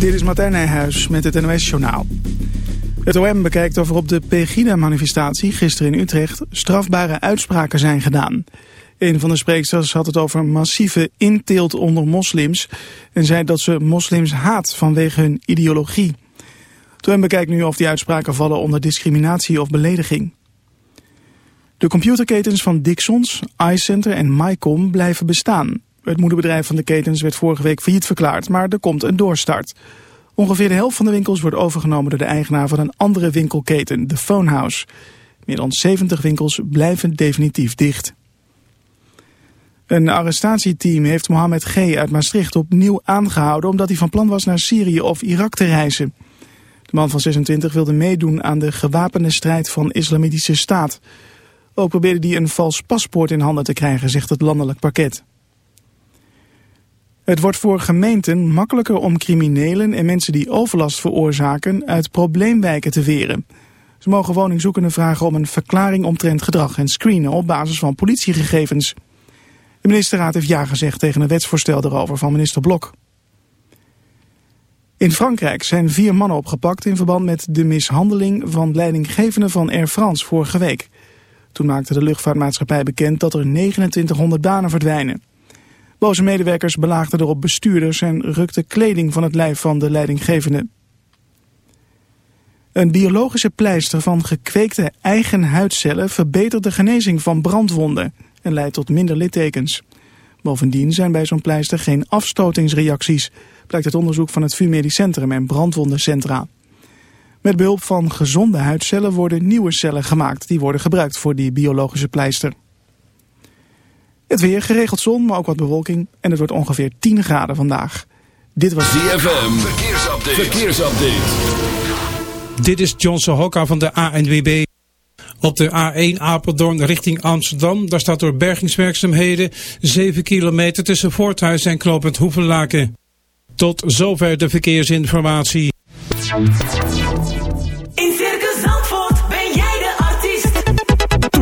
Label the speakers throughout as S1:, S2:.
S1: Dit is Martijn Nijhuis met het NOS-journaal. Het OM bekijkt of er op de Pegida-manifestatie gisteren in Utrecht strafbare uitspraken zijn gedaan. Een van de spreeksters had het over massieve inteelt onder moslims en zei dat ze moslims haat vanwege hun ideologie. Het OM bekijkt nu of die uitspraken vallen onder discriminatie of belediging. De computerketens van Dixons, iCenter en MyCom blijven bestaan. Het moederbedrijf van de ketens werd vorige week failliet verklaard, maar er komt een doorstart. Ongeveer de helft van de winkels wordt overgenomen door de eigenaar van een andere winkelketen, de Phonehouse. Meer dan 70 winkels blijven definitief dicht. Een arrestatieteam heeft Mohamed G. uit Maastricht opnieuw aangehouden omdat hij van plan was naar Syrië of Irak te reizen. De man van 26 wilde meedoen aan de gewapende strijd van Islamitische Staat. Ook probeerde hij een vals paspoort in handen te krijgen, zegt het landelijk pakket. Het wordt voor gemeenten makkelijker om criminelen en mensen die overlast veroorzaken uit probleemwijken te weren. Ze mogen woningzoekenden vragen om een verklaring omtrent gedrag en screenen op basis van politiegegevens. De ministerraad heeft ja gezegd tegen een wetsvoorstel daarover van minister Blok. In Frankrijk zijn vier mannen opgepakt in verband met de mishandeling van leidinggevenden van Air France vorige week. Toen maakte de luchtvaartmaatschappij bekend dat er 2900 banen verdwijnen. Boze medewerkers belaagden erop bestuurders en rukten kleding van het lijf van de leidinggevende. Een biologische pleister van gekweekte eigen huidcellen verbetert de genezing van brandwonden en leidt tot minder littekens. Bovendien zijn bij zo'n pleister geen afstotingsreacties, blijkt het onderzoek van het VU Medisch Centrum en brandwondencentra. Met behulp van gezonde huidcellen worden nieuwe cellen gemaakt die worden gebruikt voor die biologische pleister. Het weer, geregeld zon, maar ook wat bewolking. En het wordt ongeveer 10 graden vandaag. Dit was
S2: ZFM, verkeersupdate. verkeersupdate.
S3: Dit is John Sohoka van de ANWB. Op de A1 Apeldoorn richting Amsterdam. Daar staat door bergingswerkzaamheden 7 kilometer tussen Voorthuis en Knopend Hoevenlaken. Tot zover de verkeersinformatie.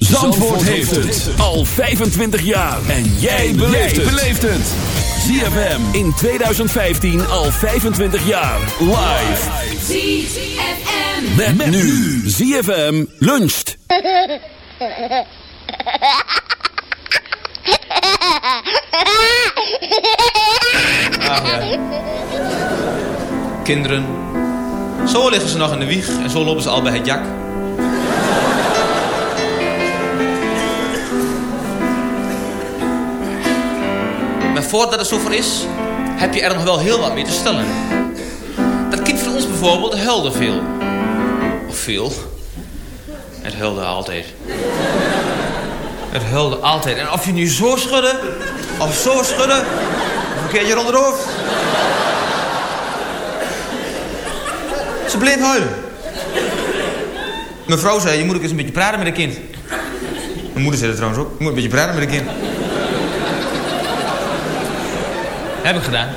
S2: Zandvoort heeft het al 25 jaar. En jij beleeft het. ZFM in 2015 al 25 jaar. Live.
S4: ZFM.
S2: Met, met nu. ZFM luncht.
S5: Kinderen. Zo liggen ze nog in de wieg en zo lopen ze al bij het jak. Maar voordat het zover is, heb je er nog wel heel wat mee te stellen. Dat kind van ons bijvoorbeeld huilde veel. Of veel. Het huilde altijd. Het huilde altijd. En of je nu zo schudde, of zo schudde, of een keertje rond het hoofd. Ze bleef huilen. Mevrouw zei, je moet ook eens een beetje praten met een kind. Mijn moeder zei dat trouwens ook. Je moet een beetje praten met een kind. Heb ik gedaan.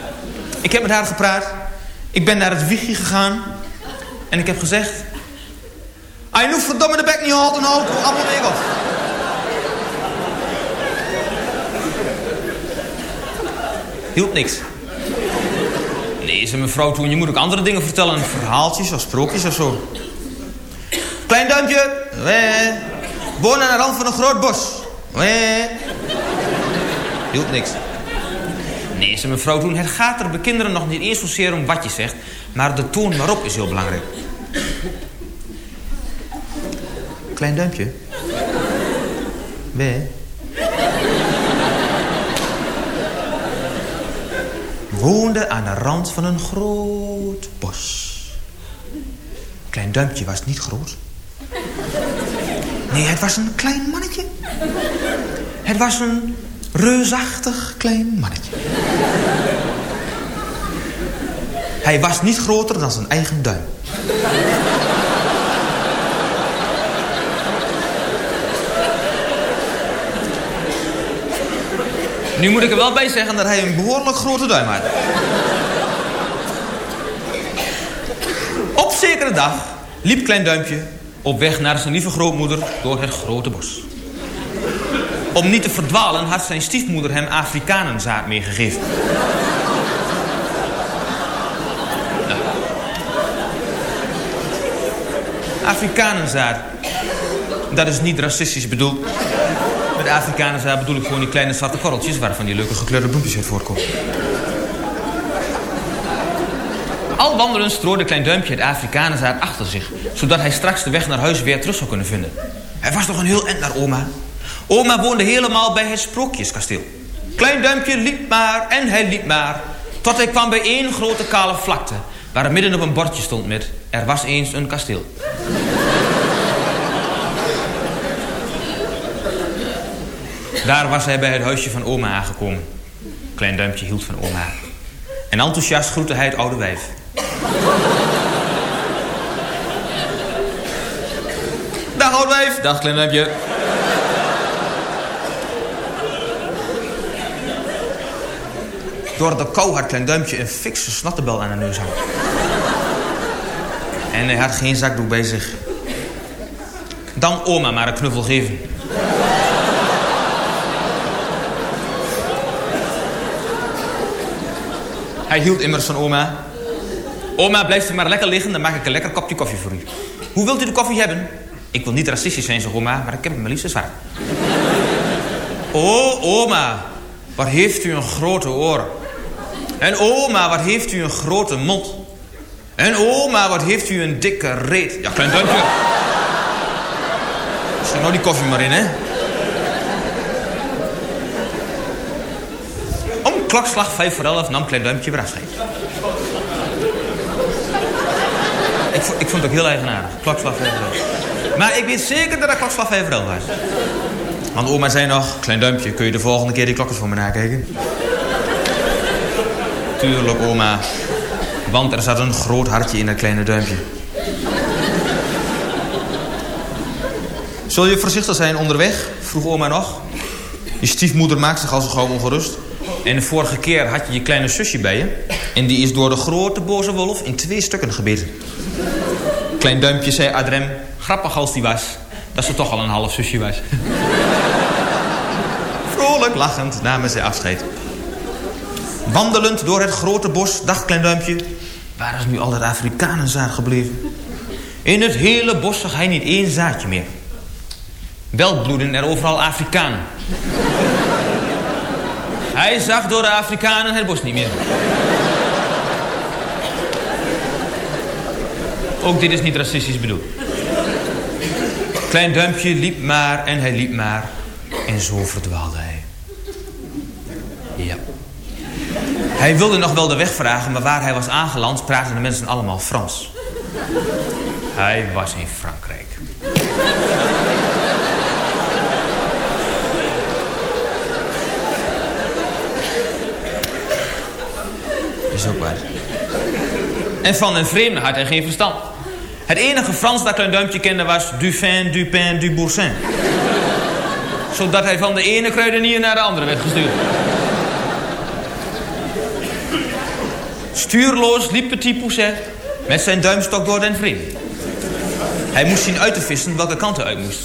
S5: Ik heb met haar gepraat. Ik ben naar het wiegje gegaan. En ik heb gezegd... Je nu verdomme de bek niet haal ik hem allemaal op. Hielp niks. Nee, zei mevrouw toen, je moet ook andere dingen vertellen. Verhaaltjes of sprookjes of zo. Klein duimpje. Wee. Woon aan de rand van een groot bos. Wee. Hielp niks. Nee, zei mevrouw toen, het gaat er bij kinderen nog niet eens zozeer om wat je zegt... maar de toon waarop is heel belangrijk. Klein duimpje. Wee. woonde aan de rand van een groot bos. Klein duimpje was niet groot. Nee, het was een klein mannetje. Het was een reusachtig klein mannetje. Hij was niet groter dan zijn eigen duim. Nu moet ik er wel bij zeggen dat hij een behoorlijk grote duim had. Op zekere dag liep Klein Duimpje op weg naar zijn lieve grootmoeder door het grote bos. Om niet te verdwalen had zijn stiefmoeder hem Afrikanenzaad meegegeven. Afrikanenzaad. Dat is niet racistisch bedoeld. Met Afrikanenzaad bedoel ik gewoon die kleine zwarte korreltjes... waarvan die leuke gekleurde bloempjes uit voortkomen. Al wandelend strooide Klein Duimpje het Afrikanenzaad achter zich... zodat hij straks de weg naar huis weer terug zou kunnen vinden. Hij was toch een heel eind naar oma. Oma woonde helemaal bij het Sprookjeskasteel. Klein Duimpje liep maar en hij liep maar... tot hij kwam bij één grote kale vlakte... waar midden op een bordje stond met... er was eens een kasteel. Daar was hij bij het huisje van oma aangekomen. Klein duimpje hield van oma. En enthousiast groette hij het oude wijf. Dag oude wijf. Dag klein duimpje. Door de kou had klein duimpje een fikse snattebel aan de neus hangen. En hij had geen zakdoek bij zich. Dan oma maar een knuffel geven. Hij hield immers van oma. Oma, blijft u maar lekker liggen, dan maak ik een lekker kopje koffie voor u. Hoe wilt u de koffie hebben? Ik wil niet racistisch zijn, zegt oma, maar ik heb hem maar liefst zwart. Oh, oma, wat heeft u een grote oor. En oma, wat heeft u een grote mond. En oma, wat heeft u een dikke reet. Ja, klein duimpje. Zet nou die koffie maar in, hè. Om klokslag 5 voor 11 nam Klein Duimpje weer afscheid. Ik, vo- ik vond het ook heel eigenaardig. Klokslag 5 voor 11. Maar ik weet zeker dat het klokslag 5 voor 11 was. Want oma zei nog... Klein Duimpje, kun je de volgende keer die klokken voor me nakijken? Tuurlijk, oma. Want er zat een groot hartje in dat kleine duimpje. Zul je voorzichtig zijn onderweg? Vroeg oma nog. Je stiefmoeder maakt zich al zo gauw ongerust. En de vorige keer had je je kleine zusje bij je. En die is door de grote boze wolf in twee stukken gebeten. Klein duimpje zei Adrem, grappig als die was, dat ze toch al een half zusje was. Vrolijk lachend namen zij afscheid. Wandelend door het grote bos dacht Klein Duimpje... waar is nu al dat Afrikanenzaad gebleven? In het hele bos zag hij niet één zaadje meer. Wel bloeden er overal Afrikanen. Hij zag door de Afrikanen het bos niet meer. Ook dit is niet racistisch bedoeld. Klein Duimpje liep maar en hij liep maar. En zo verdwaalde hij. Ja. Hij wilde nog wel de weg vragen, maar waar hij was aangeland... praten de mensen allemaal Frans. Hij was in Frankrijk. Is ook waar. En van een vreemde had hij geen verstand. Het enige Frans dat Klein Duimpje kende was... du fin, du pain, du boursin. Zodat hij van de ene kruidenier naar de andere werd gestuurd. Stuurloos liep Petit Pousset met zijn duimstok door den vriend.
S6: Hij moest zien uit te vissen welke kant hij uit moest.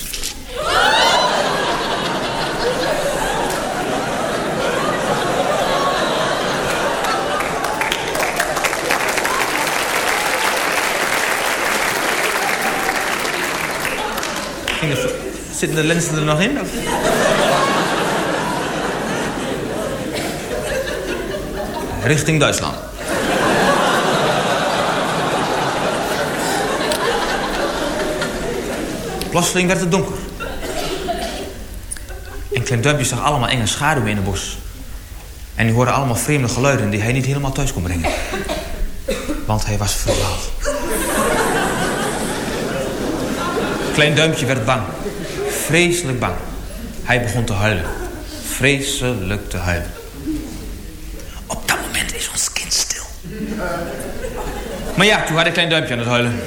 S6: Zitten de lenzen er nog in? Richting Duitsland. Plotseling werd het donker. En Klein Duimpje zag allemaal enge schaduwen in de bos. En die hoorde allemaal vreemde geluiden die hij niet helemaal thuis kon brengen. Want hij was verdwaald. Klein Duimpje werd bang. Vreselijk bang. Hij begon te huilen. Vreselijk te huilen. Op dat moment is ons kind stil. Maar ja, toen had ik Klein Duimpje aan het huilen.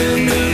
S7: in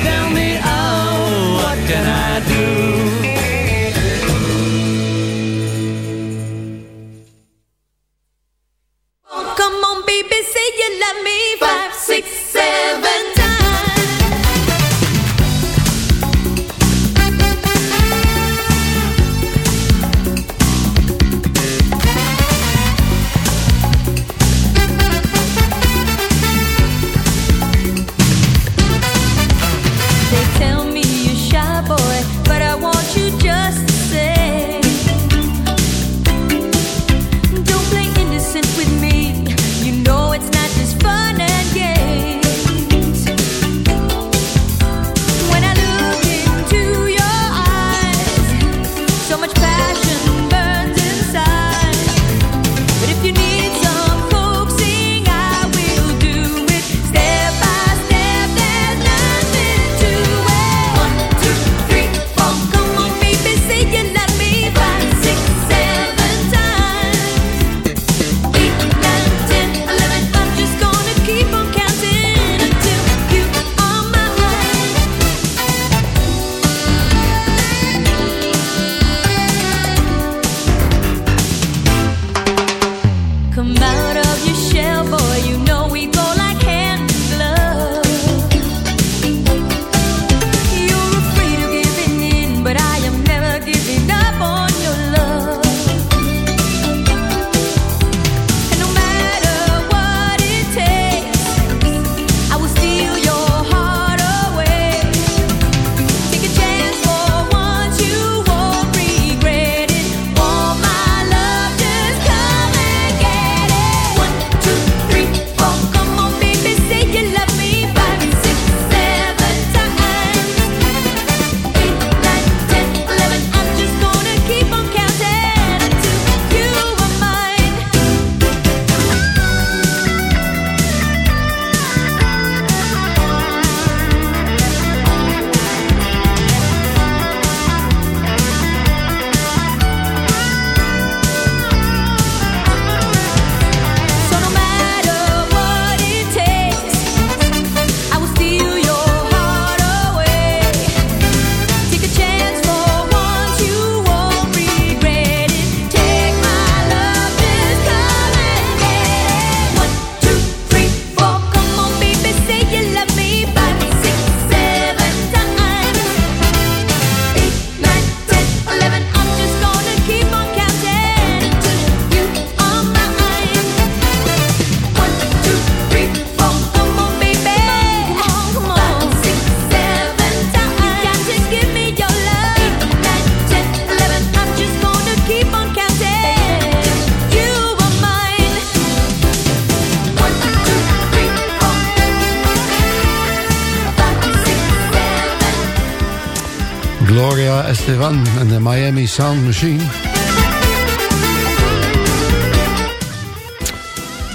S8: Estefan en de Miami Sound Machine.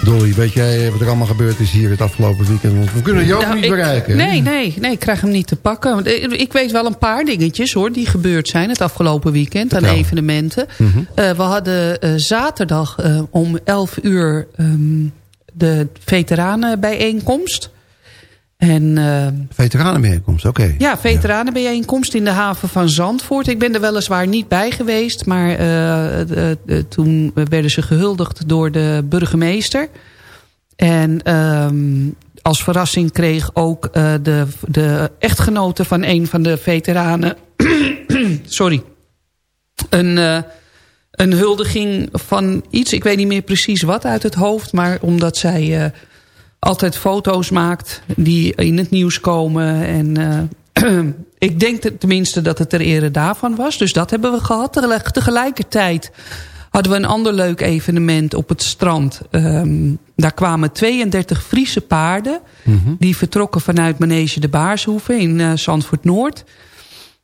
S8: Dolly, weet jij wat er allemaal gebeurd is hier het afgelopen weekend? Want we kunnen jou
S9: Nou,
S8: niet
S9: ik-
S8: bereiken.
S9: Nee, nee, nee, ik krijg hem niet te pakken. Want Ik ik weet wel een paar dingetjes hoor, die gebeurd zijn het afgelopen weekend aan evenementen.
S8: Mhm.
S9: Eh, we hadden eh, zaterdag eh, om 11 uur ehm, de veteranenbijeenkomst. En eh,
S8: Veteranenbijeenkomst, oké.
S9: ja, veteranenbijeenkomst in de haven van Zandvoort. Ik ben er weliswaar niet bij geweest, maar eh, toen werden ze gehuldigd door de burgemeester. En ehm, als verrassing kreeg ook eh, de, de echtgenote van een van de veteranen... sorry. Een, een huldiging van iets, ik weet niet meer precies wat uit het hoofd... maar omdat zij altijd foto's maakt die in het nieuws komen. En eh, ik denk te- tenminste dat het ter ere daarvan was. Dus dat hebben we gehad. Tegelijk- Tegelijkertijd hadden we een ander leuk evenement op het strand. Ehm, daar kwamen 32 Friese paarden. Die vertrokken vanuit Manege de Baarshoeve in eh, Zandvoort Noord.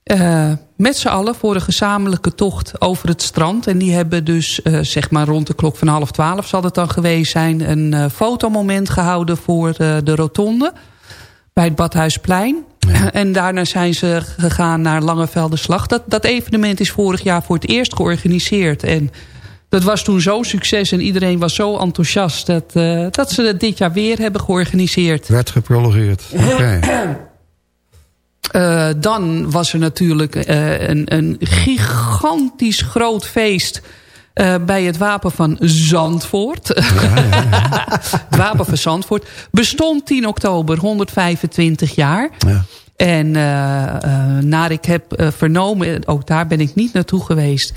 S9: Eh, met z'n allen voor een gezamenlijke tocht over het strand. En die hebben dus, eh, zeg maar rond de klok van half twaalf zal het dan geweest zijn... een eh, fotomoment gehouden voor de rotonde bij het Badhuisplein. En daarna zijn ze gegaan naar Langevelderslag. Dat, dat evenement is vorig jaar voor het eerst georganiseerd. En Dat was toen zo'n succes en iedereen was zo enthousiast... dat, dat ze het dit jaar weer hebben georganiseerd.
S8: Werd geprologeerd. Oké.
S9: Eh, dan was er natuurlijk eh, een, een gigantisch groot feest... eh, bij het Wapen van Zandvoort. het Wapen van Zandvoort bestond 10 oktober 125 jaar.
S8: Ja.
S9: En naar ik heb vernomen, ook daar ben ik niet naartoe geweest...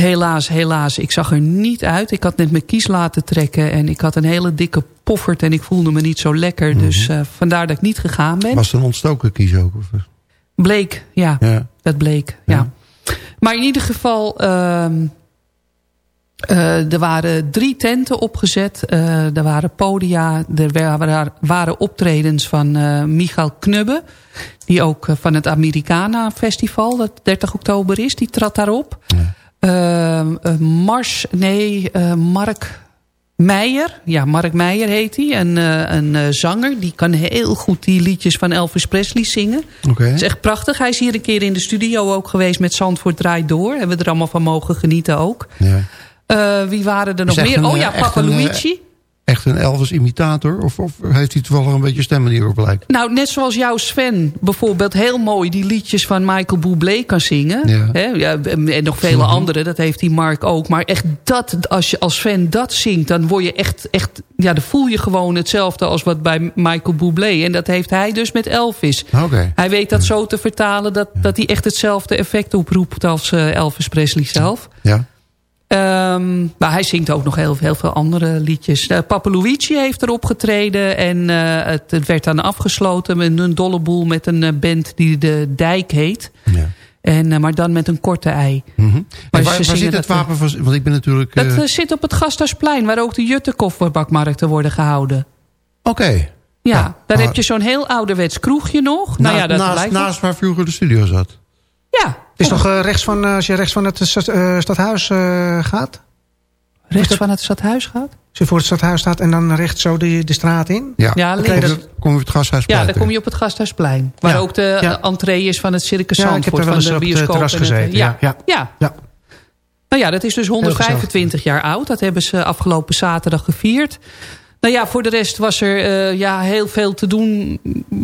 S9: Helaas, helaas, ik zag er niet uit. Ik had net mijn kies laten trekken en ik had een hele dikke poffert... en ik voelde me niet zo lekker, dus eh, vandaar dat ik niet gegaan ben.
S8: Was het een ontstoken kies ook? Of?
S9: Bleek, ja.
S8: Ja.
S9: Dat bleek, ja. Maar in ieder geval... ehm, eh, er waren drie tenten opgezet. Eh, er waren podia. Er waren, optredens van Michael Knubbe. Die ook van het Americana Festival, dat 30 oktober is. Die trad daarop. Eh, Mars, nee, eh, Mark Meijer. Ja, Mark Meijer heet hij. Een, eh, een eh, zanger. Die kan heel goed die liedjes van Elvis Presley zingen.
S8: Oké.
S9: Dat is echt prachtig. Hij is hier een keer in de studio ook geweest met Zandvoort Draait Door. Hebben we er allemaal van mogen genieten ook.
S8: Ja.
S9: Eh, wie waren er nog meer?
S8: een,
S9: oh
S8: eh,
S9: ja, Papa
S8: een, eh,
S9: Luigi.
S8: Echt een Elvis-imitator? Of, of heeft hij toevallig een beetje stemmen die erop lijkt?
S9: Nou, net zoals jouw Sven bijvoorbeeld heel mooi die liedjes van Michael Bublé kan zingen.
S8: Ja.
S9: Hè? Ja, en nog vele andere, dat heeft die Mark ook. Maar echt dat, als je als Sven dat zingt, dan word je echt, echt ja, dan voel je gewoon hetzelfde als wat bij Michael Bublé. En dat heeft hij dus met Elvis.
S8: Oké.
S9: Hij weet dat zo te vertalen dat, dat hij echt hetzelfde effect oproept als eh, Elvis Presley zelf.
S8: Ja.
S9: Ehm, maar hij zingt ook nog heel, heel veel andere liedjes. Uh, Papa Luigi heeft erop getreden. En eh, het, het werd dan afgesloten met een dolle boel met een eh, band die de Dijk heet.
S8: ja.
S9: En, maar dan met een korte ei.
S8: En
S9: Maar
S8: waar, zit het wapen van... Want ik ben natuurlijk...
S9: Dat zit op het Gasthuisplein, waar ook de Juttekofferbakmarkten worden gehouden.
S8: Oké.
S9: Ja, daar
S8: maar-
S9: heb je zo'n heel ouderwets kroegje nog. nou ja, dat
S8: naast,
S9: lijkt
S8: naast waar vroeger de studio zat.
S9: Ja,
S10: is nog eh, rechts van, eh, als je rechts van het eh, stadhuis eh, gaat.
S9: rechts van het stadhuis gaat.
S10: Als je voor het stadhuis staat en dan rechts zo de, de straat in.
S8: Ja,
S9: Ja,
S8: dan
S9: links.
S8: kom je- kom je op het gashuis
S9: Ja, dan kom je op het Gasthuisplein. Waar
S10: Ja,
S9: ook de
S10: ja.
S9: entree is van het Circus
S10: Ja, ik heb
S9: Zandvoort.
S10: er wel
S9: van
S10: eens
S9: de
S10: op het terras gezeten,
S9: ja,
S10: ja.
S9: Ja. Nou ja, dat is dus 125 jaar oud. Dat hebben ze afgelopen zaterdag gevierd. Nou ja, voor de rest was er eh, ja, heel veel te doen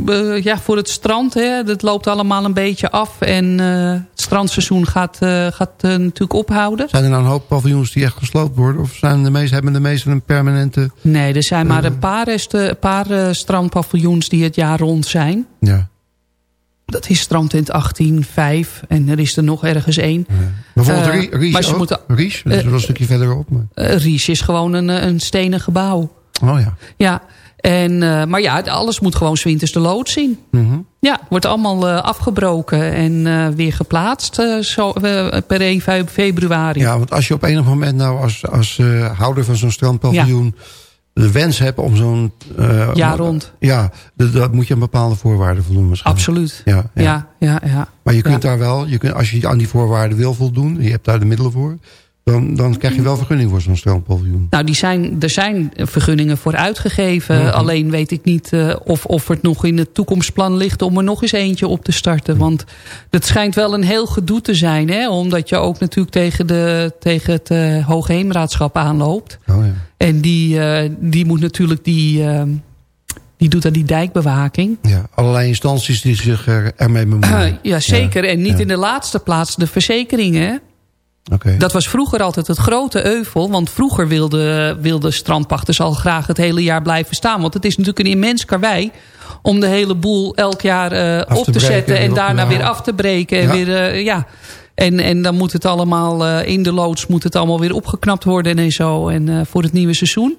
S9: eh, ja, voor het strand. Hè. Dat loopt allemaal een beetje af. En eh, het strandseizoen gaat, gaat natuurlijk ophouden.
S8: Zijn er nou een hoop paviljoens die echt gesloopt worden? Of zijn de meeste, hebben de meeste een permanente...
S9: Nee, er zijn maar een paar, resten, paar strandpaviljoens die het jaar rond zijn.
S8: Ja.
S9: Dat is strandtent 185 en er is er nog ergens één.
S8: Bijvoorbeeld Rie- Ries
S9: maar ze moeten-
S8: Ries, dat is wel een stukje verderop. Maar...
S9: Ries is gewoon een, een stenen gebouw.
S8: Oh ja.
S9: Ja, en, eh, maar ja, alles moet gewoon 's winters de lood zien.
S8: Mhm.
S9: Ja, wordt allemaal eh, afgebroken en eh, weer geplaatst zo, per 1 fe- februari.
S8: Ja, want als je op enig moment nou als, als houder van zo'n strandpaviljoen... de wens hebt om zo'n... om-
S9: rond.
S8: Ja, dat, moet je aan bepaalde voorwaarden voldoen waarschijnlijk.
S9: Absoluut.
S8: Ja, ja.
S9: Ja, ja, ja.
S8: Maar je kunt
S9: Ja.
S8: daar wel, je kunt, als je aan die voorwaarden wil voldoen... je hebt daar de middelen voor... dan, dan krijg je wel vergunning voor zo'n strandpaviljoen.
S9: Nou, die zijn, er zijn vergunningen voor uitgegeven. Alleen weet ik niet eh, of, of het nog in het toekomstplan ligt... om er nog eens eentje op te starten. Want het schijnt wel een heel gedoe te zijn. Hè? Omdat je ook natuurlijk tegen, de, tegen het eh Hoogheemraadschap aanloopt.
S8: Oh ja.
S9: En die, eh, die moet natuurlijk die... eh, die doet dan die dijkbewaking.
S8: ja, allerlei instanties die zich er, ermee bemoeien.
S9: ja, zeker. en niet
S8: ja.
S9: in de laatste plaats de verzekeringen. Dat was vroeger altijd het grote euvel. Want vroeger wilden wilde strandpachters al graag het hele jaar blijven staan. Want het is natuurlijk een immens karwei om de hele boel elk jaar eh, op
S8: te breken,
S9: zetten. En daarna weer af te breken. En,
S8: Ja.
S9: weer, eh, ja. en, en dan moet het allemaal eh, in de loods moet het allemaal weer opgeknapt worden en zo. En voor het nieuwe seizoen.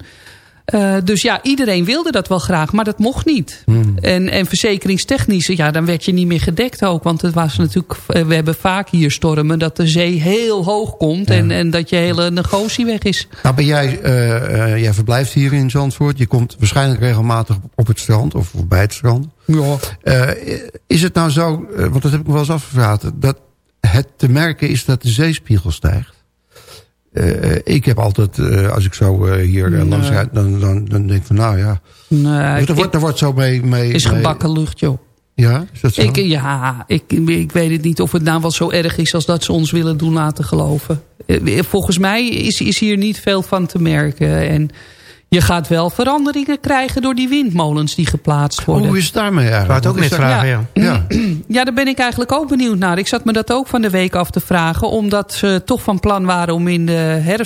S9: Eh, dus ja, iedereen wilde dat wel graag, maar dat mocht niet.
S8: Hmm.
S9: En, en verzekeringstechnisch, ja, dan werd je niet meer gedekt ook. Want het was natuurlijk, eh, we hebben vaak hier stormen dat de zee heel hoog komt. En, en dat je hele negotie weg is.
S8: Nou ben jij, eh, eh, jij verblijft hier in Zandvoort. Je komt waarschijnlijk regelmatig op het strand of bij het strand.
S9: Ja.
S8: Eh, is het nou zo, want dat heb ik me wel eens afgevraagd... dat het te merken is dat de zeespiegel stijgt? Eh, ik heb altijd, eh, als ik zo eh, hier eh, langs rijd... Dan, dan, dan denk ik van nou ja...
S9: Nee,
S8: er, wordt, er wordt zo mee... mee
S9: is
S8: mee-
S9: gebakken lucht, joh.
S8: Ja, is dat zo?
S9: Ik, ja, ik, ik weet het niet of het nou wel zo erg is als dat ze ons willen doen laten geloven. Eh, Volgens mij is, is hier niet veel van te merken. En je gaat wel veranderingen krijgen door die windmolens die geplaatst worden.
S8: Hoe is het daarmee eigenlijk?
S10: het ook net vragen, ja.
S8: Ja.
S9: Ja, daar ben ik eigenlijk ook benieuwd naar. Ik zat me dat ook van de week af te vragen. Omdat ze toch van plan waren om in de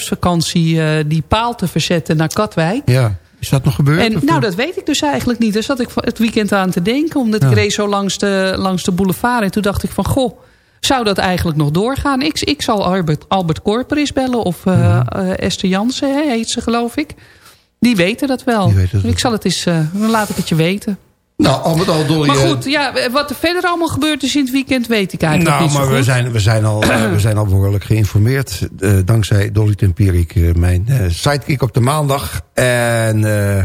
S9: herfstvakantie eh, die paal te verzetten naar Katwijk.
S8: ja. Is dat nog gebeurd?
S9: En nou, dat weet ik dus eigenlijk niet. Daar zat ik het weekend aan te denken. Omdat
S8: Ja.
S9: ik reed zo langs de, langs de boulevard. En toen dacht ik van, goh, zou dat eigenlijk nog doorgaan? Ik, ik zal Albert, Albert Corporis bellen. Of eh,
S8: Mhm.
S9: eh, Esther Jansen, heet ze geloof ik. Die weten dat wel.
S8: Die weten dat
S9: ik zal het eens, eh, dan laat ik het je weten.
S8: Nou, al met al, Dolly...
S9: Maar
S8: eh,
S9: goed, ja, wat er verder allemaal gebeurd is in het weekend weet ik eigenlijk
S8: Nou,
S9: niet zo
S8: maar
S9: goed.
S8: we zijn, we, zijn al, eh, we zijn al behoorlijk geïnformeerd. eh, dankzij Dolly Tempierik, eh, mijn eh, sidekick op de maandag. En eh,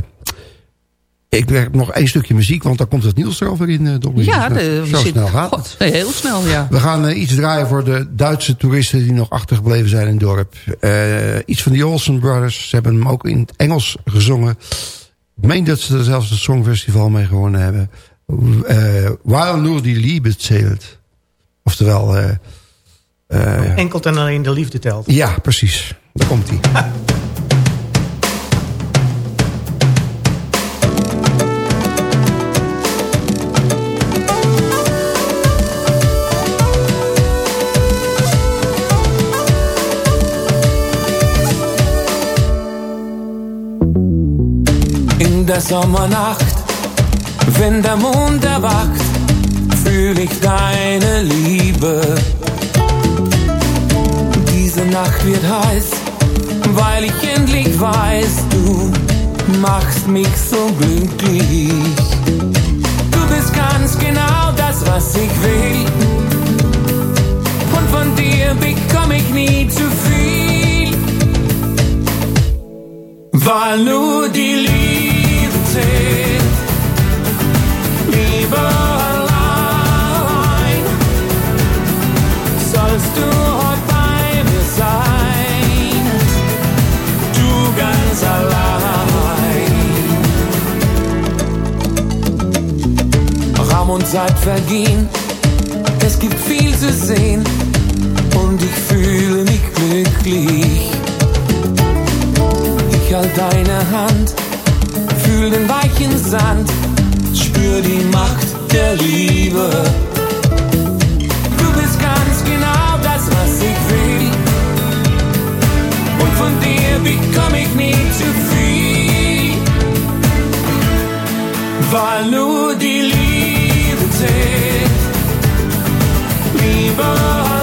S8: ik heb nog één stukje muziek, want daar komt het nieuws erover in, eh, Dolly.
S9: Ja, de,
S8: eh,
S9: we
S8: zo
S9: zitten-
S8: snel gaat het.
S9: God, nee, heel snel, ja.
S8: We gaan eh, iets draaien voor de Duitse toeristen die nog achtergebleven zijn in het dorp. Eh, iets van de Olsen Brothers. Ze hebben hem ook in het Engels gezongen. Ik meen dat ze er zelfs het Songfestival mee gewonnen hebben. Eh While nur die Liebe zählt. Oftewel... eh, eh,
S10: Enkel en alleen de liefde telt.
S8: ja, precies. Daar komt hij.
S11: In der Sommernacht, wenn der Mond erwacht, fühl ich deine Liebe. Diese Nacht wird heiß, weil ich endlich weiß, du machst mich so glücklich. Du bist ganz genau das, was ich will. Und von dir bekomme ich nie zu viel. Weil nur die Liebe zählt. Liebe allein. Sollst du heute bei mir sein. Du ganz allein. Raum und Zeit vergehen. Es gibt viel zu sehen. Und ich fühle mich glücklich. Ich halt deine Hand, fühl den weichen Sand, spür die Macht der Liebe. Du bist ganz genau das, was ich will. Und von dir bekomme ich nie zu viel. Weil nur die Liebe zählt. Liebe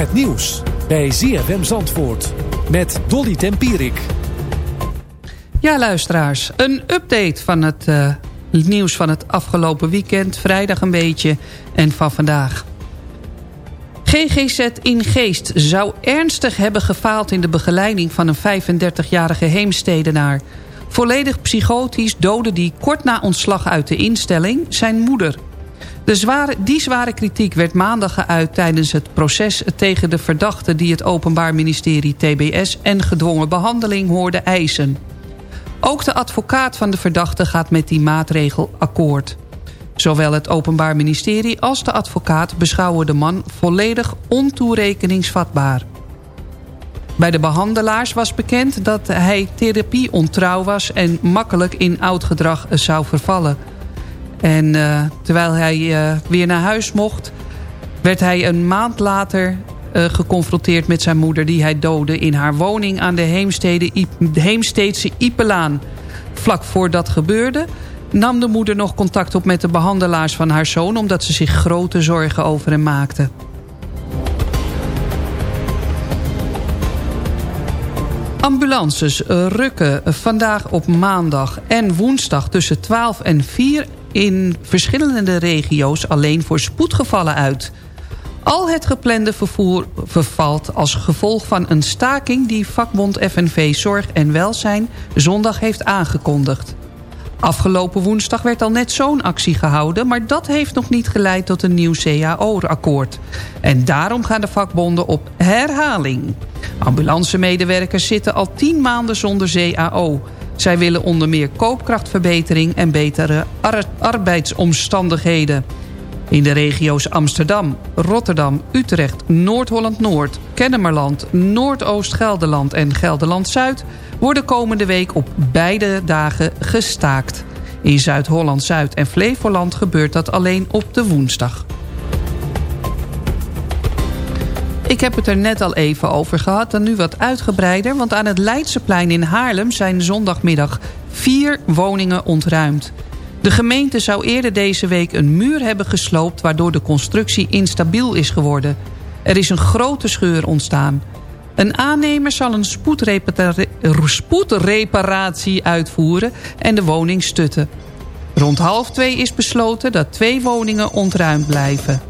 S12: Het nieuws bij ZFM Zandvoort met Dolly Tempierik.
S9: Ja, luisteraars. Een update van het uh, nieuws van het afgelopen weekend. Vrijdag een beetje en van vandaag. GGZ in Geest zou ernstig hebben gefaald in de begeleiding van een 35-jarige heemstedenaar. Volledig psychotisch doodde die kort na ontslag uit de instelling zijn moeder. De zware, die zware kritiek werd maandag geuit tijdens het proces tegen de verdachte... die het Openbaar Ministerie TBS en gedwongen behandeling hoorde eisen. Ook de advocaat van de verdachte gaat met die maatregel akkoord. Zowel het Openbaar Ministerie als de advocaat beschouwen de man volledig ontoerekeningsvatbaar. Bij de behandelaars was bekend dat hij therapie ontrouw was... en makkelijk in oud gedrag zou vervallen. En uh, terwijl hij uh, weer naar huis mocht... werd hij een maand later uh, geconfronteerd met zijn moeder... die hij doodde in haar woning aan de, Heemstede, de Heemsteedse Ipelaan. Vlak voor dat gebeurde nam de moeder nog contact op met de behandelaars van haar zoon... omdat ze zich grote zorgen over hem maakte. Ambulances rukken vandaag op maandag en woensdag tussen 12 en 4 in verschillende regio's alleen voor spoedgevallen uit. Al het geplande vervoer vervalt als gevolg van een staking... die vakbond FNV Zorg en Welzijn zondag heeft aangekondigd. Afgelopen woensdag werd al net zo'n actie gehouden... maar dat heeft nog niet geleid tot een nieuw CAO-akkoord. En daarom gaan de vakbonden op herhaling. Ambulancemedewerkers zitten al tien maanden zonder CAO... Zij willen onder meer koopkrachtverbetering en betere ar arbeidsomstandigheden. In de regio's Amsterdam, Rotterdam, Utrecht, Noord-Holland-Noord... Kennemerland, Noordoost-Gelderland en Gelderland-Zuid... worden komende week op beide dagen gestaakt. In Zuid-Holland-Zuid en Flevoland gebeurt dat alleen op de woensdag. Ik heb het er net al even over gehad, dan nu wat uitgebreider... want aan het Leidseplein in Haarlem zijn zondagmiddag vier woningen ontruimd. De gemeente zou eerder deze week een muur hebben gesloopt... waardoor de constructie instabiel is geworden. Er is een grote scheur ontstaan. Een aannemer zal een spoedreparatie uitvoeren en de woning stutten. Rond half twee is besloten dat twee woningen ontruimd blijven.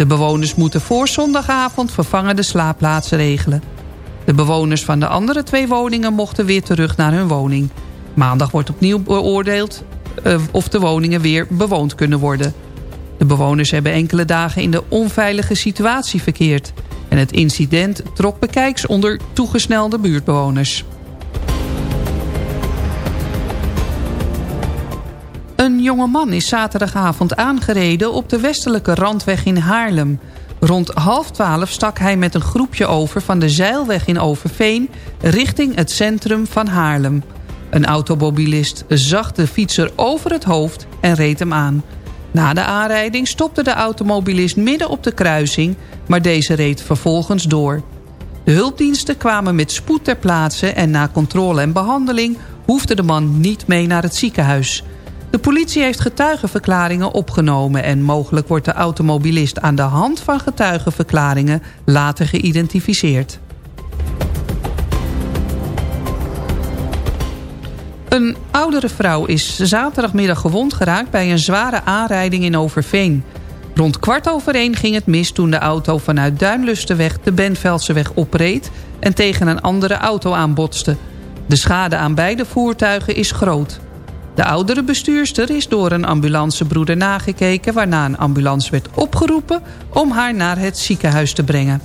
S9: De bewoners moeten voor zondagavond vervangende slaapplaatsen regelen. De bewoners van de andere twee woningen mochten weer terug naar hun woning. Maandag wordt opnieuw beoordeeld uh, of de woningen weer bewoond kunnen worden. De bewoners hebben enkele dagen in de onveilige situatie verkeerd. En het incident trok bekijks onder toegesnelde buurtbewoners. Een jonge man is zaterdagavond aangereden op de westelijke randweg in Haarlem. Rond half twaalf stak hij met een groepje over van de Zeilweg in Overveen... richting het centrum van Haarlem. Een automobilist zag de fietser over het hoofd en reed hem aan. Na de aanrijding stopte de automobilist midden op de kruising... maar deze reed vervolgens door. De hulpdiensten kwamen met spoed ter plaatse... en na controle en behandeling hoefde de man niet mee naar het ziekenhuis... De politie heeft getuigenverklaringen opgenomen... en mogelijk wordt de automobilist aan de hand van getuigenverklaringen later geïdentificeerd. Een oudere vrouw is zaterdagmiddag gewond geraakt... bij een zware aanrijding in Overveen. Rond kwart over één ging het mis toen de auto vanuit Duinlustenweg... de Benveldseweg opreed en tegen een andere auto aanbotste. De schade aan beide voertuigen is groot. De oudere bestuurster is door een ambulancebroeder nagekeken... waarna een ambulance werd opgeroepen om haar naar het ziekenhuis te brengen.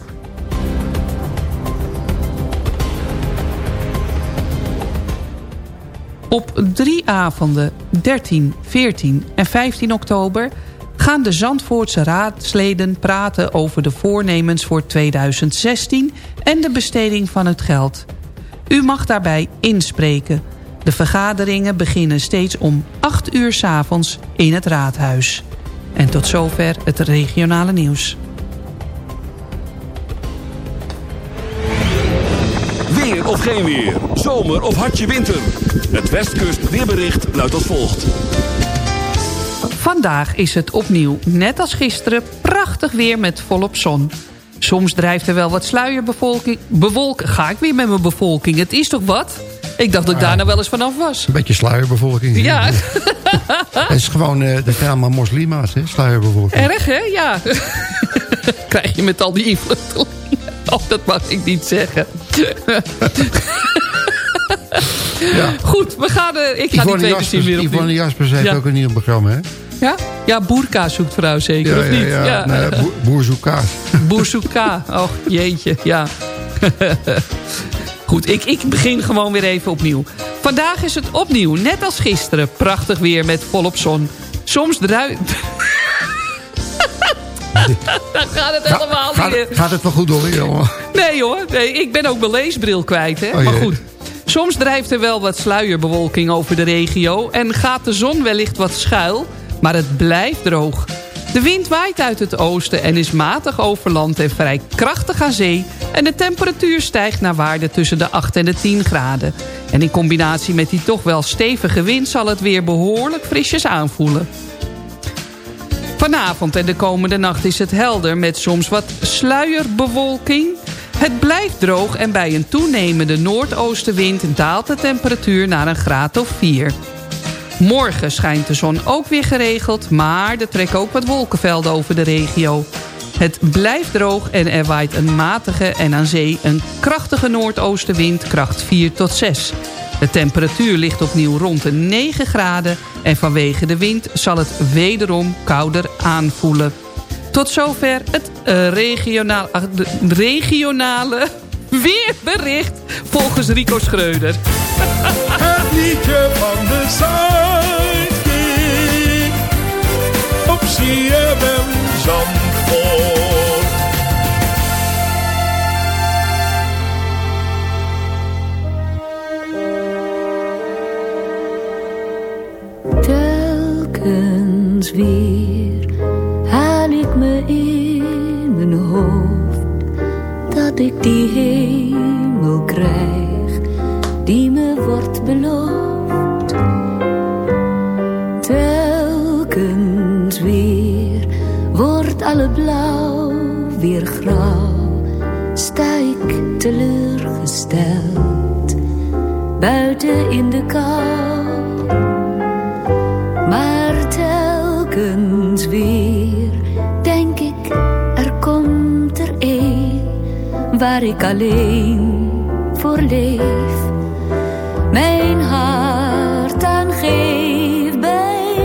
S9: Op drie avonden, 13, 14 en 15 oktober... gaan de Zandvoortse raadsleden praten over de voornemens voor 2016... en de besteding van het geld. U mag daarbij inspreken... De vergaderingen beginnen steeds om 8 uur s avonds in het raadhuis. En tot zover het regionale nieuws.
S2: Weer of geen weer, zomer of hartje winter. Het Westkust weerbericht luidt als volgt.
S9: Vandaag is het opnieuw, net als gisteren, prachtig weer met volop zon. Soms drijft er wel wat sluierbevolking... Bewolk, ga ik weer met mijn bevolking? Het is toch wat? Ik dacht dat ik daar nou wel eens vanaf was.
S8: Een beetje sluierbevolking.
S9: Ja,
S8: Het is gewoon, eh dat zijn allemaal moslima's, hè, sluierbevolking.
S9: erg hè? Ja. Krijg je met al die invloed. Oh, dat mag ik niet zeggen. Goed, we gaan... eh, ik ga die
S8: Yvonne
S9: tweede
S8: Jaspers,
S9: zin weer opnieuw.
S8: Yvonne Jaspers heeft
S9: Ja.
S8: ook een nieuw programma, hè?
S9: Ja? Ja, Boerka zoekt vrouw zeker,
S8: Ja,
S9: of niet?
S8: ja, ja. Nee, boer, boer zoekt kaas.
S9: Och, jeetje, ja. Goed, ik, ik begin gewoon weer even opnieuw. Vandaag is het opnieuw, net als gisteren. Prachtig weer met volop zon. Soms druit... Dan gaat het helemaal
S8: Gaat,
S9: weer.
S8: gaat het wel goed door, jongen?
S9: Nee hoor, nee, ik ben ook mijn leesbril kwijt. Hè?
S8: Oh,
S9: maar goed, soms drijft er wel wat sluierbewolking over de regio... en gaat de zon wellicht wat schuil, maar het blijft droog. De wind waait uit het oosten en is matig over land en vrij krachtig aan zee... en de temperatuur stijgt naar waarde tussen de 8 en de 10 graden. En in combinatie met die toch wel stevige wind... zal het weer behoorlijk frisjes aanvoelen. Vanavond en de komende nacht is het helder met soms wat sluierbewolking. Het blijft droog en bij een toenemende noordoostenwind daalt de temperatuur naar een graad of 4. Morgen schijnt de zon ook weer geregeld, maar er trekken ook wat wolkenvelden over de regio. Het blijft droog en er waait een matige en aan zee een krachtige noordoostenwind kracht 4 tot 6. De temperatuur ligt opnieuw rond de 9 graden en vanwege de wind zal het wederom kouder aanvoelen. Tot zover het eh, regionaal, ach, de regionale weerbericht volgens Rico Schreuder.
S13: Het liedje van de Zuidkiek op CFM Zandvoort.
S14: Telkens weer haal ik me in mijn hoofd dat ik die hemel krijg die me wordt beloofd. Telkens weer wordt alle blauw weer grauw, sta ik teleurgesteld buiten in de kou. Waar ik alleen voor leef. Mijn hart aan geef bij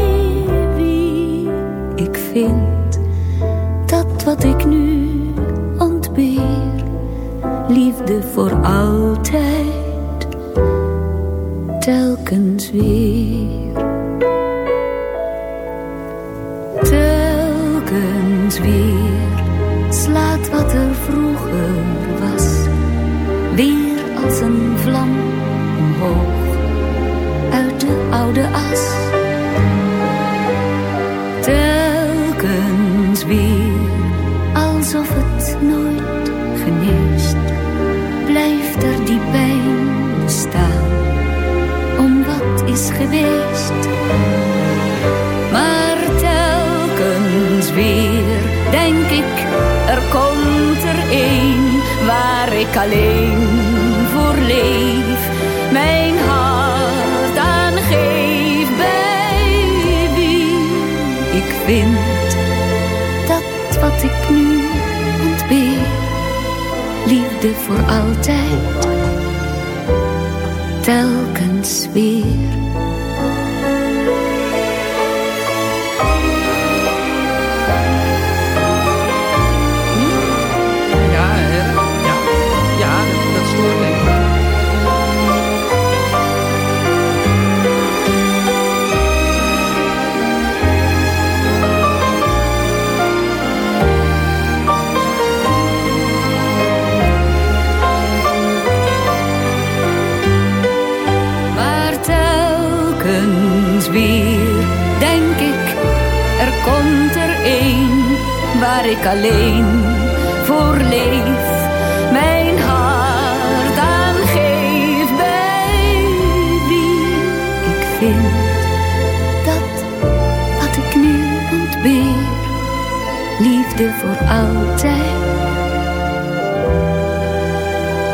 S14: wie ik vind dat wat ik nu ontbeer, liefde voor altijd, telkens weer. Telkens weer slaat wat er vroeger oude as. Telkens weer, alsof het nooit geneest, blijft er die pijn bestaan, om wat is geweest. Maar telkens weer denk ik, er komt er een waar ik alleen liefde voor altijd, telkens weer. ik alleen voor leef. Mijn hart aan geef, wie Ik vind dat wat ik nu ontbeer, liefde voor altijd,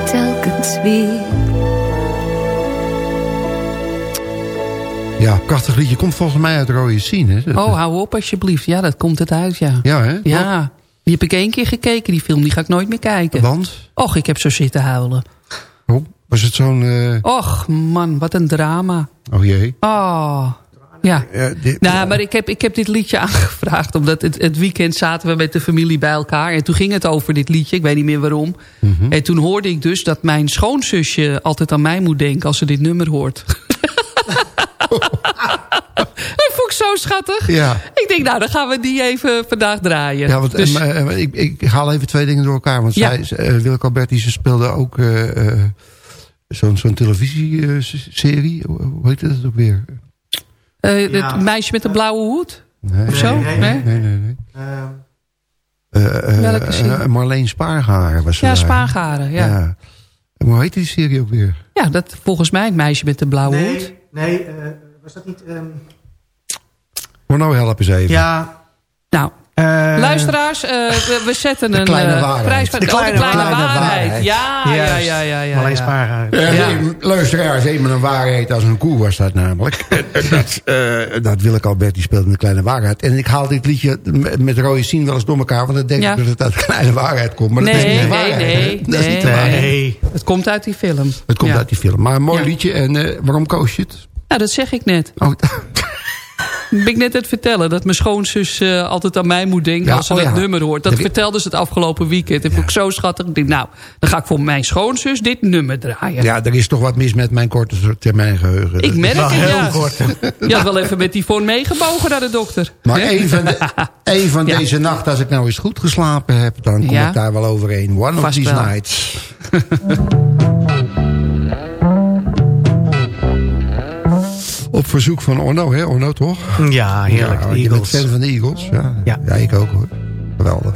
S14: telkens weer.
S8: Prachtig liedje. Komt volgens mij uit Rode Scene. Hè? Dat-
S9: Oh, hou op alsjeblieft. Ja, dat komt het uit, ja.
S8: Ja, hè?
S9: Ja, die heb ik één keer gekeken, die film. Die ga ik nooit meer kijken.
S8: Want?
S9: Och, ik heb zo zitten huilen.
S8: Oh, was het zo'n... eh,
S9: Och, man, wat een drama.
S8: Oh jee.
S9: Oh, ja.
S8: Ja, dit-
S9: Nou, maar ik heb, ik heb dit liedje aangevraagd. Omdat het, het weekend zaten we met de familie bij elkaar. En toen ging het over dit liedje. Ik weet niet meer waarom.
S8: Mhm.
S9: En toen hoorde ik dus dat mijn schoonzusje altijd aan mij moet denken als ze dit nummer hoort. dat vond ik zo schattig.
S8: Ja.
S9: Ik denk, nou, dan gaan we die even vandaag draaien.
S8: Ja, want
S9: Dus-
S8: eh, eh, ik, ik haal even twee dingen door elkaar. Want
S9: Ja.
S8: zij, uh, Willeke Alberti, ze speelde ook eh, eh, zo'n zo'n televisieserie. Hoe hoe heet dat ook weer?
S9: Eh,
S8: Ja.
S9: Het meisje met de blauwe hoed?
S8: Nee,
S9: Of zo?
S8: Nee,
S9: Nee?
S8: nee, nee. nee. Eh, eh,
S9: Welke serie?
S8: eh, Marleen Spaargaren was ze
S9: Ja,
S8: daar.
S9: Spaargaren, ja.
S8: ja. Hoe heet die serie ook weer?
S9: Ja, dat volgens mij het meisje met de blauwe hoed.
S10: Nee, eh, was dat niet... ehm,
S8: Maar nou help eens even.
S10: ja...
S9: Nou, Luisteraars, eh, we, zetten
S8: De
S9: een
S8: kleine
S9: eh,
S8: waarheid.
S9: prijs van
S8: De
S9: oh, de
S8: kleine
S9: kleine,
S8: waarheid.
S9: waarheid. Ja, ja, ja, ja, ja. Ja.
S8: nee, Luisteraars, even een waarheid als een koe was dat namelijk. dat, eh dat Willeke Alberti speelde een kleine waarheid. En ik haal dit liedje met- Rode Sien wel eens door elkaar... want dan denk
S9: Ja.
S8: ik dat het uit kleine waarheid komt. Maar dat is
S9: Nee,
S8: niet de
S9: nee,
S8: waarheid.
S9: nee.
S8: Dat is niet de
S9: nee.
S8: waarheid.
S9: Het komt uit die film.
S8: Het komt
S9: Ja.
S8: uit die film. Maar een mooi
S9: Ja.
S8: liedje. En eh, waarom koos je het?
S9: Nou, dat zeg ik net. Ben ik net het vertellen. Dat mijn schoonzus eh, altijd aan mij moet denken
S8: Ja,
S9: als ze
S8: oh
S9: dat
S8: ja.
S9: nummer hoort. Dat
S8: Er
S9: vertelde ze het afgelopen weekend. Dat vond ik zo schattig. Ik denk, nou, dan ga ik voor mijn schoonzus dit nummer draaien.
S8: ja, er is toch wat mis met mijn korte termijn geheugen.
S9: Ik merk het, ja. Je had wel even met die phone meegebogen naar de dokter.
S8: Maar één van, de, één van deze nacht, als ik nou eens goed geslapen heb... dan kom ik daar wel overheen. One of these
S9: wel.
S8: nights. Op verzoek van Orno, hè? Orno, toch?
S10: Ja, heerlijk.
S8: Ja, je bent
S10: Eagles.
S8: fan van de Eagles? Ja,
S10: Ja.
S8: ja ik ook hoor. Geweldig.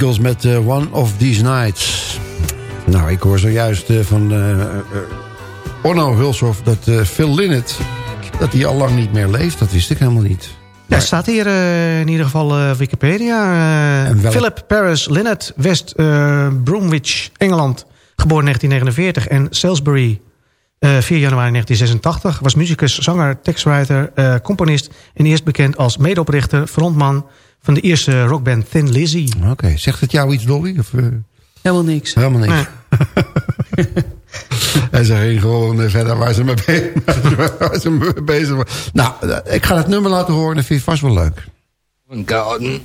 S8: Eagles met eh, One of These Nights. Nou, ik hoor zojuist eh, van eh, Onno Hulshoff dat Phil Lynott... dat hij al lang niet meer leeft. Dat wist ik helemaal niet.
S10: Ja, het staat hier in ieder geval Wikipedia. Philip Paris Lynott, West Bromwich, Engeland. Geboren 1949 en Salisbury, eh 4 januari 1986. Was muzikus, zanger, tekstwriter, componist... en eerst bekend als medeoprichter, frontman... van de eerste rockband Thin Lizzy.
S8: Oké, zegt het jou iets, Dolly? Of, eh,
S9: Helemaal niks.
S8: Helemaal niks. En ze ging gewoon verder waar ze mee bezig, waar ze mee bezig was. Nou, eh, ik ga het nummer laten horen. Dat vind je vast wel leuk.
S6: Garden.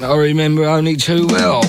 S6: I remember only too well.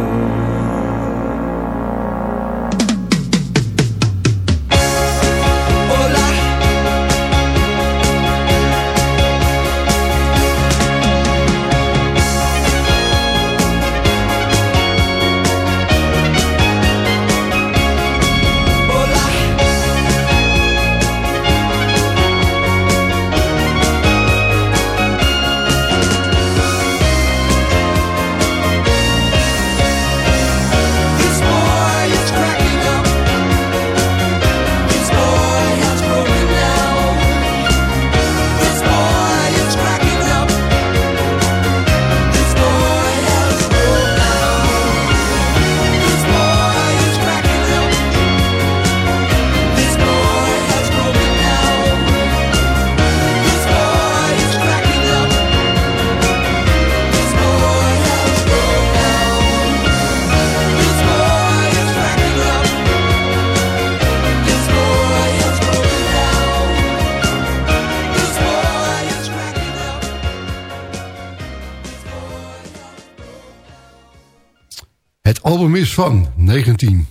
S8: Album is van 19.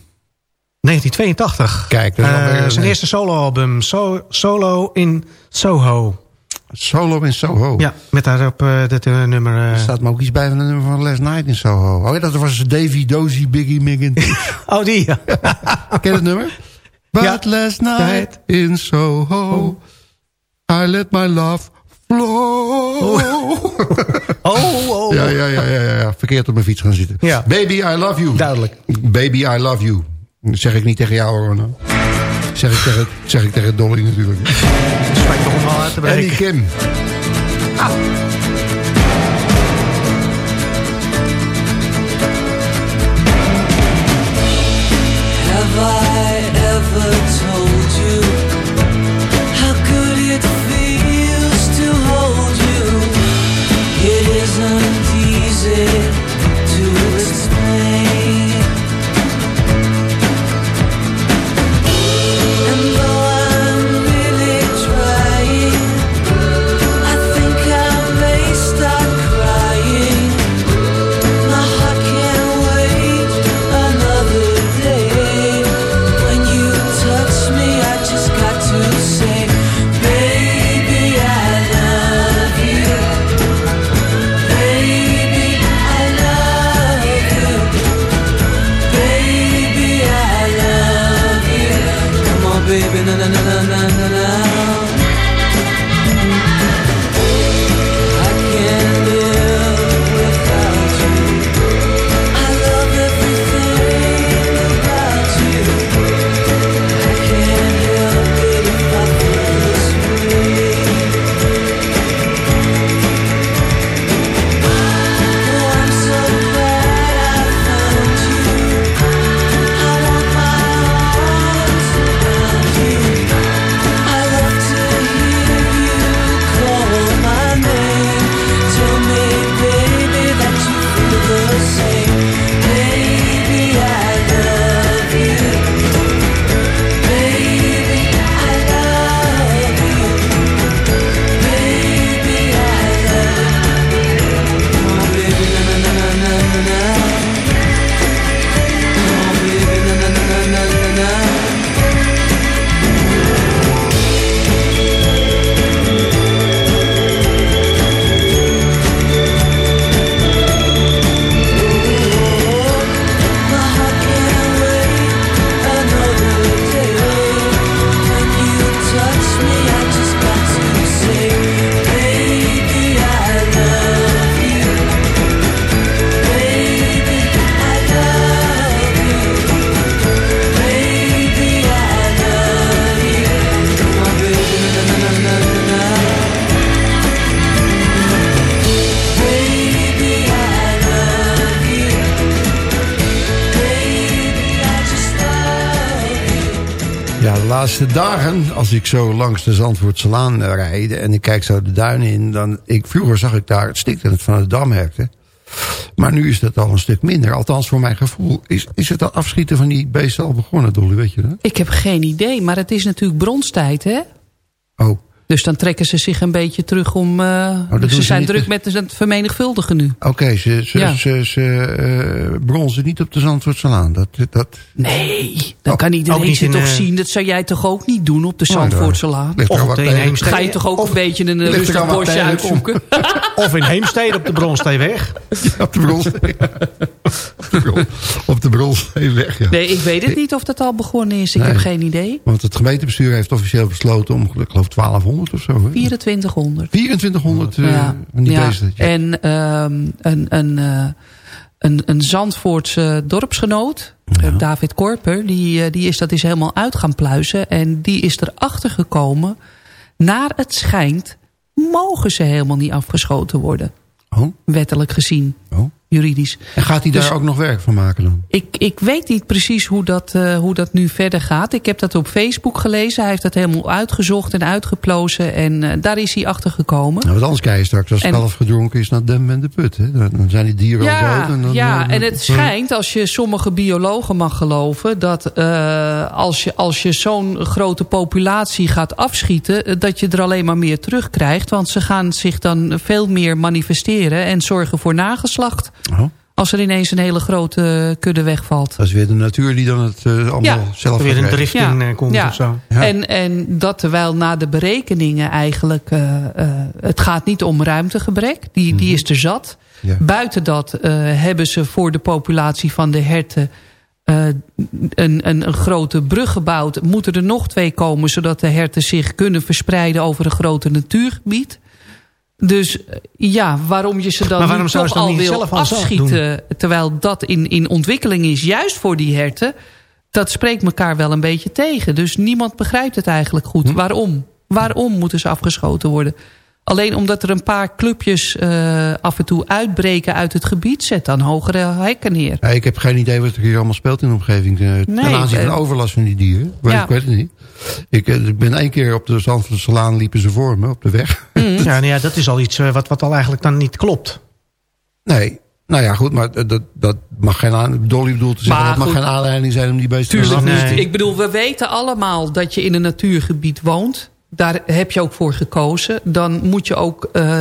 S10: 1982.
S8: Kijk, dat is
S10: Eh, zijn eerste soloalbum, so, Solo in Soho.
S8: Solo in Soho.
S10: Ja, met daarop eh dit eh, nummer. eh,
S8: Er staat me ook iets bij van de nummer van Last Night in Soho. Oh ja, dat was Davy Dozy Biggie Miggin.
S10: oh, die ja.
S8: Ken je het nummer? But last night in Soho, I let my love flow.
S10: Oh, oh.
S8: Ja, ja, ja, ja, ja, ja. Verkeerd op mijn fiets gaan zitten.
S10: Ja.
S8: Baby, I love you.
S10: Duidelijk.
S8: Baby, I love you. Dat zeg ik niet tegen jou, hoor. nou. Zeg ik tegen, zeg ik tegen Dolly natuurlijk.
S10: Spreekt toch om al uit te
S8: En die
S10: breken.
S8: Kim.
S15: Have I ever told music
S8: laatste dagen, als ik zo langs de Zandvoortselaan eh, rijd... en ik kijk zo de duinen in... Dan, ik, vroeger zag ik daar het stiktent van de damherten. Maar nu is dat al een stuk minder. Althans, voor mijn gevoel. Is, is het al afschieten van die beesten al begonnen, Dolly? Weet je dat?
S9: Ik heb geen idee, maar het is natuurlijk bronstijd, hè?
S8: Oh.
S9: Dus dan trekken ze zich een beetje terug om... eh,
S8: doen
S9: ze
S8: ze
S9: zijn druk met het vermenigvuldigen nu.
S8: Oké, ze, ze,
S9: Ja.
S8: ze, ze eh, bronzen niet op de Zandvoortselaan. Dat, dat...
S9: Nee, dat kan iedereen
S8: niet
S9: ze
S8: in,
S9: toch
S8: eh,
S9: zien. Dat zou jij toch ook niet doen op de
S8: Oh, tegen. Heemstede.
S9: Ga je toch ook een beetje een rustig bosje uitzoeken?
S10: Of in Heemstede op de Bronsteeweg.
S8: op de Bronsteeweg. op de Bronsteeweg, ja.
S9: Nee, ik weet het niet of dat al begonnen is. Ik
S8: Nee.
S9: heb geen idee.
S8: Want het gemeentebestuur heeft officieel besloten om, ik geloof, 1200 of zo. Hè?
S9: 2400.
S8: 2400 eh,
S9: Ja,
S8: die
S9: ja. En ehm, een, een, eh, een, een Zandvoortse dorpsgenoot, eh, David Korper, die, die is dat is helemaal uit gaan pluizen. En die is erachter gekomen, naar het schijnt, mogen ze helemaal niet afgeschoten worden.
S8: Oh.
S9: Wettelijk gezien.
S8: Oh.
S9: Juridisch.
S8: En gaat hij
S9: Dus-
S8: daar ook nog werk van maken dan?
S9: Ik, ik weet niet precies hoe dat, eh, hoe dat nu verder gaat. Ik heb dat op Facebook gelezen. Hij heeft dat helemaal uitgezocht en uitgeplozen. En eh, daar is hij achter gekomen.
S8: Nou, wat anders krijg je straks als het kalf gedronken is naar Dem en de Put. Hè? Dan zijn die dieren al
S9: Ja,
S8: dood. En dan,
S9: ja,
S8: eh,
S9: en het schijnt, als je sommige biologen mag geloven... dat als je, als je zo'n grote populatie gaat afschieten... dat je er alleen maar meer terugkrijgt. Want ze gaan zich dan veel meer manifesteren... en zorgen voor nageslacht.
S8: Oh.
S9: Als er ineens een hele grote kudde wegvalt.
S8: Dat is weer de natuur die dan het eh, allemaal
S9: Ja.
S8: zelf
S10: Weer een
S8: regelt.
S10: drift in eh, komt
S9: ja.
S10: of zo.
S9: En, en dat terwijl na de berekeningen eigenlijk... eh, eh, het gaat niet om ruimtegebrek, die, die is er zat.
S8: Ja.
S9: Buiten dat eh, hebben ze voor de populatie van de herten... eh, een, een, een grote brug gebouwd. Moeten er nog twee komen... zodat de herten zich kunnen verspreiden over een grote natuurgebied. Dus eh, ja, waarom je ze dan
S10: waarom
S9: toch
S10: ze dan
S9: al wil afschieten... terwijl dat in, in ontwikkeling is, juist voor die herten... dat spreekt elkaar wel een beetje tegen. Dus niemand begrijpt het eigenlijk goed.
S10: Hm?
S9: Waarom? Waarom moeten ze afgeschoten worden? Alleen omdat er een paar clubjes eh, af en toe uitbreken uit het gebied... zet dan hogere hekken neer.
S8: Ja, ik heb geen idee wat er hier allemaal speelt in de omgeving. eh, ten
S9: Nee,
S8: aanzien van overlast van die dieren.
S9: Ja.
S8: Ik weet het niet. Ik, ik ben één keer op de Zandvoortselaan liepen ze voor me op de weg.
S9: Mm.
S10: Ja, nou ja, dat is al iets eh, wat, wat al eigenlijk dan niet klopt.
S8: Nee. Nou ja, goed, maar dat, dat mag geen aan, Dolly bedoelt te zeggen,
S9: Maar
S8: dat mag
S9: goed.
S8: geen aanleiding zijn om die beesten te
S9: Tuurlijk. Ik bedoel, we weten allemaal dat je in een natuurgebied woont. Daar heb je ook voor gekozen. Dan moet je ook eh,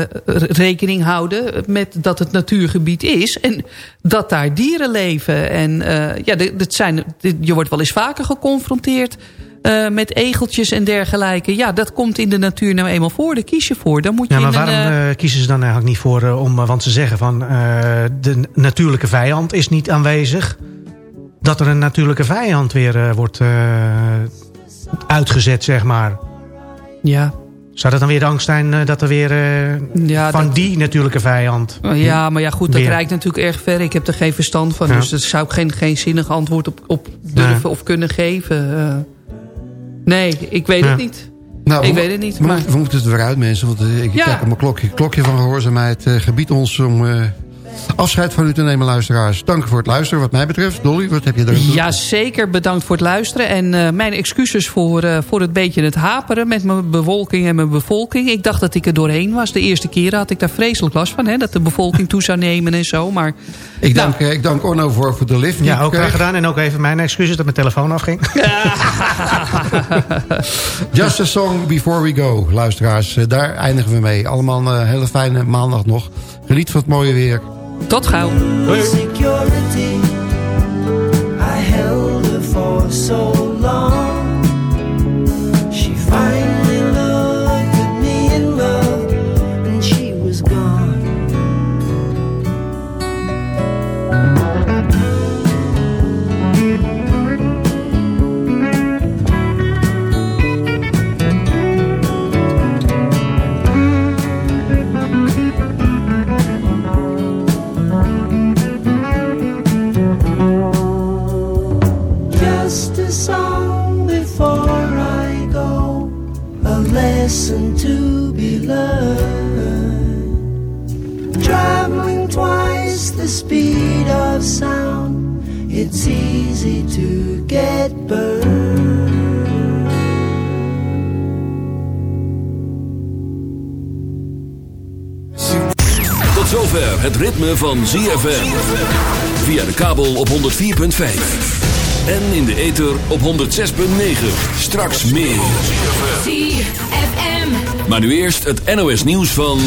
S9: rekening houden met dat het natuurgebied is. En dat daar dieren leven. En eh, ja, dit dit zijn, dit- je wordt wel eens vaker geconfronteerd eh, met egeltjes en dergelijke. Ja, dat komt in de natuur nou eenmaal voor. Daar kies je voor. Dan moet je
S10: Ja, maar
S9: een,
S10: waarom
S9: eh,
S10: eh, kiezen ze dan eigenlijk niet voor om... want ze zeggen van eh, de natuurlijke vijand is niet aanwezig. Dat er een natuurlijke vijand weer eh, wordt eh, uitgezet, zeg maar.
S9: Ja.
S10: Zou dat dan weer de angst zijn eh, dat er weer eh,
S9: Ja,
S10: van
S9: dat-
S10: die natuurlijke vijand...
S9: Ja, maar ja, goed, dat
S10: Weer.
S9: reikt natuurlijk erg ver. Ik heb er geen verstand van.
S10: Ja.
S9: Dus daar zou ik geen, geen zinnig antwoord op, op durven
S10: Nee.
S9: of kunnen geven. eh. Nee, ik weet het niet.
S8: Nou,
S9: ik
S8: we,
S9: weet het niet. Maar,
S8: we moeten het weer uit, mensen. Want eh, ik
S9: Ja.
S8: kijk op mijn klokje. Klokje van gehoorzaamheid eh, gebiedt ons om eh, afscheid van u te nemen, luisteraars. Dank voor het luisteren, wat mij betreft. Dolly, wat heb je er
S9: ja, zeker bedankt voor het luisteren. En eh, mijn excuses voor, eh, voor het beetje het haperen met mijn bewolking en mijn bevolking. Ik dacht dat ik er doorheen was. De eerste keer had ik daar vreselijk last van. Hè, dat de bevolking toe zou nemen en zo. Maar
S8: Ik dank, eh, ik dank Orno voor, voor de lift.
S10: Ja,
S8: ik
S10: ook graag gedaan. En ook even mijn excuses dat mijn telefoon afging.
S8: Just a song before we go, luisteraars. Daar eindigen we mee. Allemaal een hele fijne maandag nog. Geniet van het mooie weer.
S9: Tot gauw.
S16: Security, sound, it's easy to get burned.
S2: Tot zover het ritme van ZFM. Via de kabel op 104.5. En in de ether op 106.9. Straks meer. Maar nu eerst het NOS nieuws van...